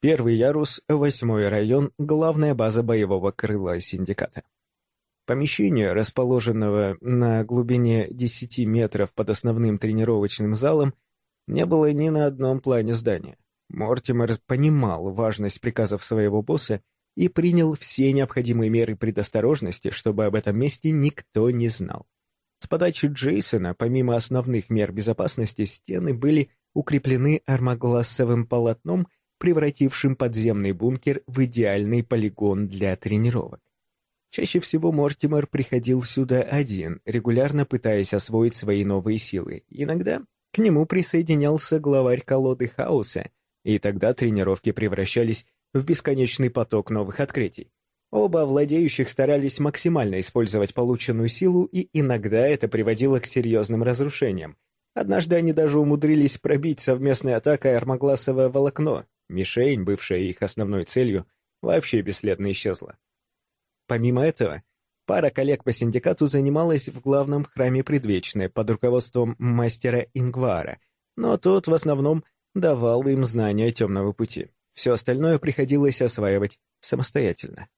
Первый ярус, восьмой район, главная база боевого крыла синдиката. Помещение, расположенного на глубине 10 метров под основным тренировочным залом, не было ни на одном плане здания. Мортимер понимал важность приказов своего босса и принял все необходимые меры предосторожности, чтобы об этом месте никто не знал. С подачи Джейсона, помимо основных мер безопасности, стены были укреплены армоглассовым полотном, превратившим подземный бункер в идеальный полигон для тренировок. Чаще всего Мортимер приходил сюда один, регулярно пытаясь освоить свои новые силы. Иногда к нему присоединялся главарь колоды хаоса, и тогда тренировки превращались в бесконечный поток новых открытий. Оба владеющих старались максимально использовать полученную силу, и иногда это приводило к серьезным разрушениям. Однажды они даже умудрились пробить совместной атакой армогласовое волокно. Мишень, бывшая их основной целью, вообще бесследно исчезла. Помимо этого, пара коллег по синдикату занималась в главном храме Предвечной под руководством мастера Ингвара, но тот в основном давал им знания темного пути. Все остальное приходилось осваивать самостоятельно.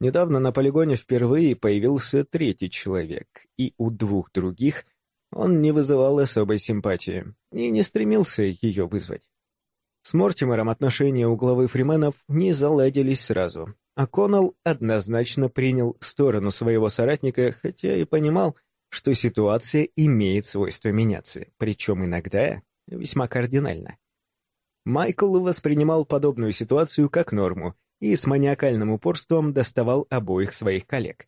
Недавно на полигоне впервые появился третий человек, и у двух других он не вызывал особой симпатии и не стремился ее вызвать. С Мортимером отношения у главы фрименов не заладились сразу, а Коннелл однозначно принял сторону своего соратника, хотя и понимал, что ситуация имеет свойство меняться, причем иногда весьма кардинально. Майкл воспринимал подобную ситуацию как норму и с маниакальным упорством доставал обоих своих коллег.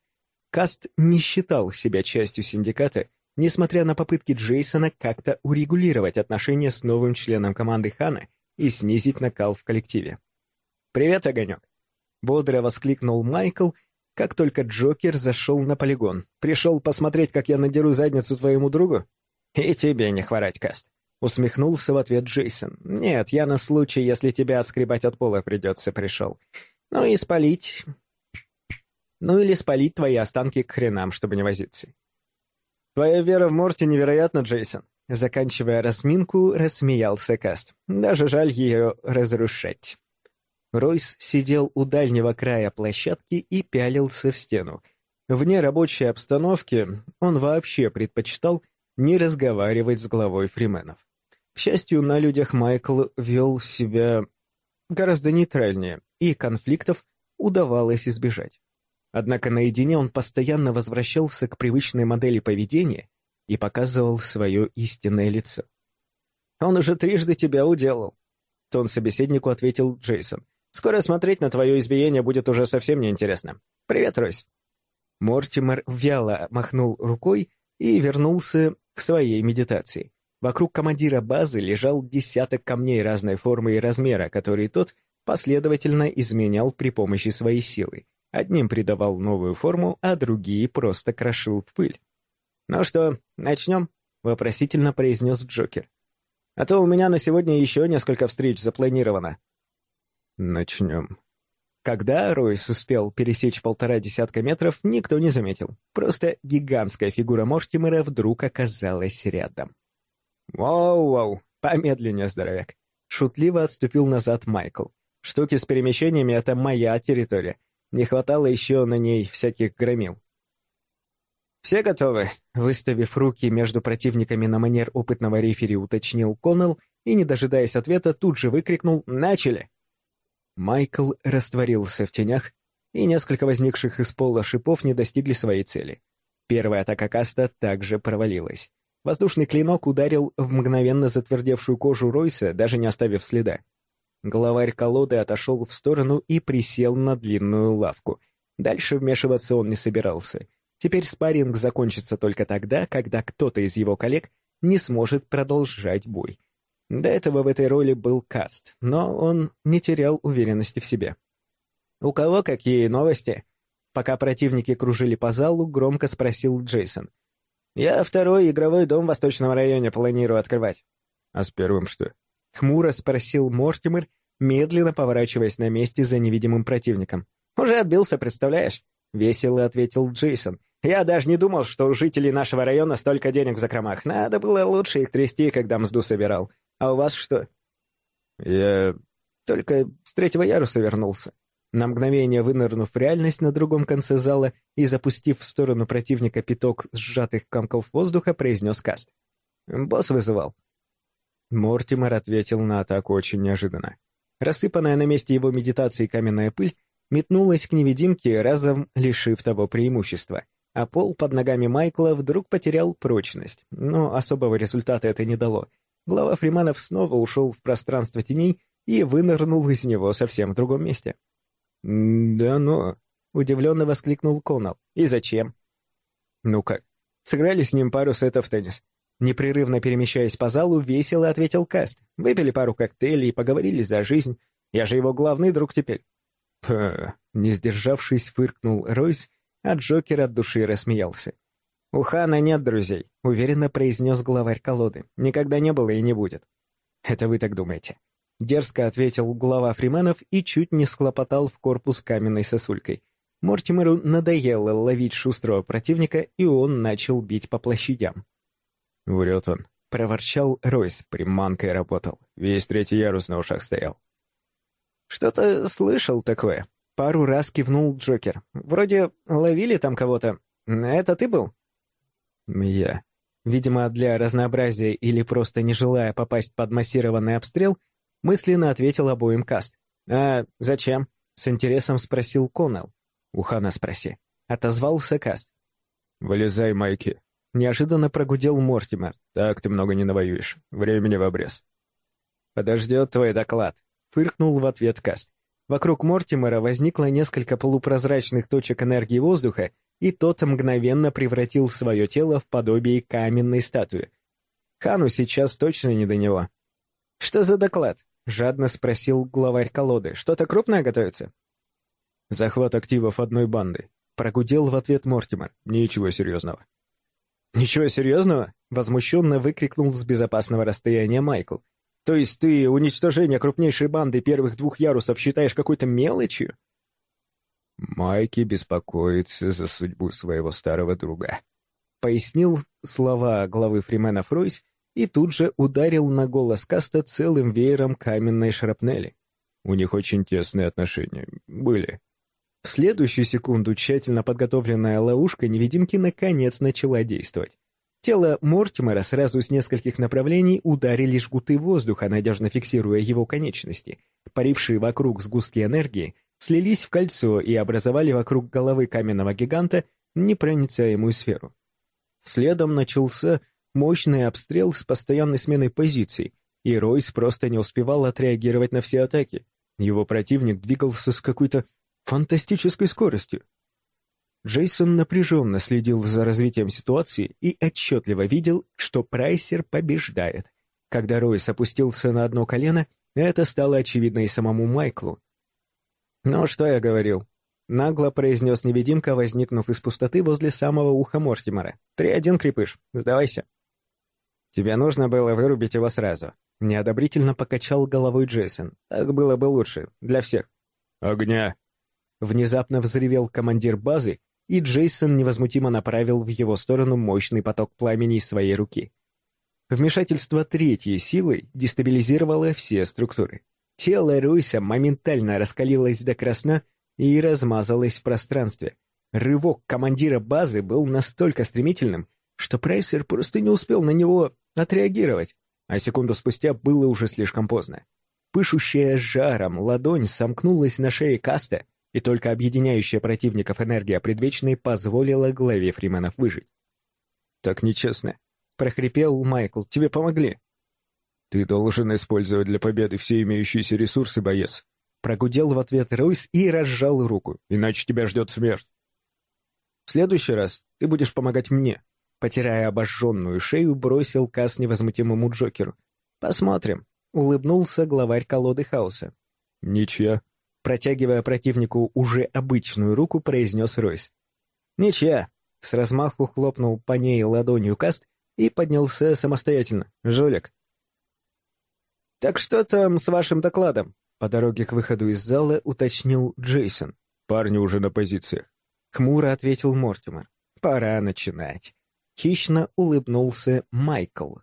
Каст не считал себя частью синдиката, несмотря на попытки Джейсона как-то урегулировать отношения с новым членом команды Хана и снизить накал в коллективе. «Привет, Огонек!» Бодро воскликнул Майкл, как только Джокер зашел на полигон. «Пришел посмотреть, как я надеру задницу твоему другу?» «И тебе не хворать, Каст», — усмехнулся в ответ Джейсон. «Нет, я на случай, если тебя отскребать от пола придется, пришел. Ну и спалить... Ну или спалить твои останки к хренам, чтобы не возиться». «Твоя вера в Морти невероятна, Джейсон», Заканчивая разминку, рассмеялся Каст. Даже жаль ее разрушать. Ройс сидел у дальнего края площадки и пялился в стену. Вне рабочей обстановки он вообще предпочитал не разговаривать с главой фрименов. К счастью, на людях Майкл вел себя гораздо нейтральнее, и конфликтов удавалось избежать. Однако наедине он постоянно возвращался к привычной модели поведения и показывал свое истинное лицо. «Он уже трижды тебя уделал», — тон собеседнику ответил Джейсон. Скоро смотреть на твое избиение будет уже совсем неинтересно. Привет, Ройс». Мортимер вяло махнул рукой и вернулся к своей медитации. Вокруг командира базы лежал десяток камней разной формы и размера, которые тот последовательно изменял при помощи своей силы. Одним придавал новую форму, а другие просто крошил в пыль. «Ну что, начнем?» — вопросительно произнес Джокер. «А то у меня на сегодня еще несколько встреч запланировано». Начнем. Когда Ройс успел пересечь полтора десятка метров, никто не заметил. Просто гигантская фигура Мортимера вдруг оказалась рядом. «Воу-воу, помедленнее, здоровяк!» Шутливо отступил назад Майкл. «Штуки с перемещениями — это моя территория. Не хватало еще на ней всяких громил». «Все готовы?» Выставив руки между противниками на манер опытного рефери, уточнил Коннелл и, не дожидаясь ответа, тут же выкрикнул «Начали!» Майкл растворился в тенях, и несколько возникших из пола шипов не достигли своей цели. Первая атака каста также провалилась. Воздушный клинок ударил в мгновенно затвердевшую кожу Ройса, даже не оставив следа. Главарь колоды отошел в сторону и присел на длинную лавку. Дальше вмешиваться он не собирался. Теперь спарринг закончится только тогда, когда кто-то из его коллег не сможет продолжать бой. До этого в этой роли был Каст, но он не терял уверенности в себе. «У кого какие новости?» Пока противники кружили по залу, громко спросил Джейсон. «Я второй игровой дом в Восточном районе планирую открывать». «А с первым что?» Хмуро спросил Мортимер, медленно поворачиваясь на месте за невидимым противником. «Уже отбился, представляешь?» — весело ответил Джейсон. «Я даже не думал, что у жителей нашего района столько денег в закромах. Надо было лучше их трясти, когда мзду собирал. А у вас что?» Я только с третьего яруса вернулся. На мгновение вынырнув в реальность на другом конце зала и запустив в сторону противника пяток сжатых комков воздуха, произнес каст. «Босс вызывал». Мортимер ответил на атаку очень неожиданно. Рассыпанная на месте его медитации каменная пыль метнулась к невидимке, разом лишив того преимущества, а пол под ногами Майкла вдруг потерял прочность, но особого результата это не дало. Глава Фриманов снова ушел в пространство теней и вынырнул из него совсем в другом месте. «Да ну!» — удивленно воскликнул Коннелл. «И зачем?» «Ну как? Сыграли с ним пару сетов теннис. Непрерывно перемещаясь по залу, весело ответил Каст. Выпили пару коктейлей и поговорили за жизнь. Я же его главный друг теперь. Пх, не сдержавшись, фыркнул Ройс, а Джокер от души рассмеялся. «У Хана нет друзей», — уверенно произнес главарь колоды. «Никогда не было и не будет». «Это вы так думаете?» Дерзко ответил глава фрименов и чуть не схлопотал в корпус каменной сосулькой. Мортимеру надоело ловить шустрого противника, и он начал бить по площадям. «Врет он», — проворчал Ройс, приманкой работал. Весь третий ярус на ушах стоял. «Что-то слышал такое», — пару раз кивнул Джокер. «Вроде ловили там кого-то. Это ты был?» «Я». Видимо, для разнообразия или просто не желая попасть под массированный обстрел, мысленно ответил обоим каст. «А зачем?» — с интересом спросил Коннелл. «У Хана спроси». Отозвался каст. «Вылезай, Майки», Неожиданно прогудел Мортимер. «Так ты много не навоюешь. Времени в обрез». «Подождет твой доклад», — фыркнул в ответ Каст. Вокруг Мортимера возникло несколько полупрозрачных точек энергии воздуха, и тот мгновенно превратил свое тело в подобие каменной статуи. Хану сейчас точно не до него. «Что за доклад?» — жадно спросил главарь колоды. «Что-то крупное готовится?» «Захват активов одной банды», — прогудел в ответ Мортимер. «Ничего серьезного». «Ничего серьезного?» — возмущенно выкрикнул с безопасного расстояния Майкл. «То есть ты уничтожение крупнейшей банды первых двух ярусов считаешь какой-то мелочью?» «Майки беспокоится за судьбу своего старого друга», — пояснил слова главы Фрименов Ройс и тут же ударил на голос Каста целым веером каменной шрапнели. «У них очень тесные отношения. Были. В следующую секунду тщательно подготовленная ловушка невидимки наконец начала действовать. Тело Мортимера сразу с нескольких направлений ударили жгуты воздуха, надежно фиксируя его конечности. Парившие вокруг сгустки энергии слились в кольцо и образовали вокруг головы каменного гиганта непроницаемую сферу. Следом начался мощный обстрел с постоянной сменой позиций, и Ройс просто не успевал отреагировать на все атаки. Его противник двигался с какой-то фантастической скоростью. Джейсон напряженно следил за развитием ситуации и отчетливо видел, что Прайсер побеждает. Когда Ройс опустился на одно колено, это стало очевидно и самому Майклу. «Ну, что я говорил?» — нагло произнес невидимка, возникнув из пустоты возле самого уха Мортимера. «Три-один, крепыш, сдавайся». «Тебе нужно было вырубить его сразу», — неодобрительно покачал головой Джейсон. «Так было бы лучше, для всех». «Огня!» Внезапно взревел командир базы, и Джейсон невозмутимо направил в его сторону мощный поток пламени из своей руки. Вмешательство третьей силы дестабилизировало все структуры. Тело Руйса моментально раскалилось до красна и размазалось в пространстве. Рывок командира базы был настолько стремительным, что Прайсер просто не успел на него отреагировать, а секунду спустя было уже слишком поздно. Пышущая жаром ладонь сомкнулась на шее Каста, и только объединяющая противников энергия предвечной позволила главе фрименов выжить. «Так нечестно», — прохрипел Майкл, — «тебе помогли». «Ты должен использовать для победы все имеющиеся ресурсы, боец», — прогудел в ответ Ройс и разжал руку, «иначе тебя ждет смерть». «В следующий раз ты будешь помогать мне», — потирая обожженную шею, бросил Кас невозмутимому Джокеру. «Посмотрим», — улыбнулся главарь колоды хаоса. «Ничья», Протягивая противнику уже обычную руку, произнес Ройс. «Ничья!» — с размаху хлопнул по ней ладонью каст и поднялся самостоятельно. «Жулик!» «Так что там с вашим докладом?» По дороге к выходу из зала уточнил Джейсон. «Парни уже на позициях». Хмуро ответил Мортимер. «Пора начинать». Хищно улыбнулся Майкл.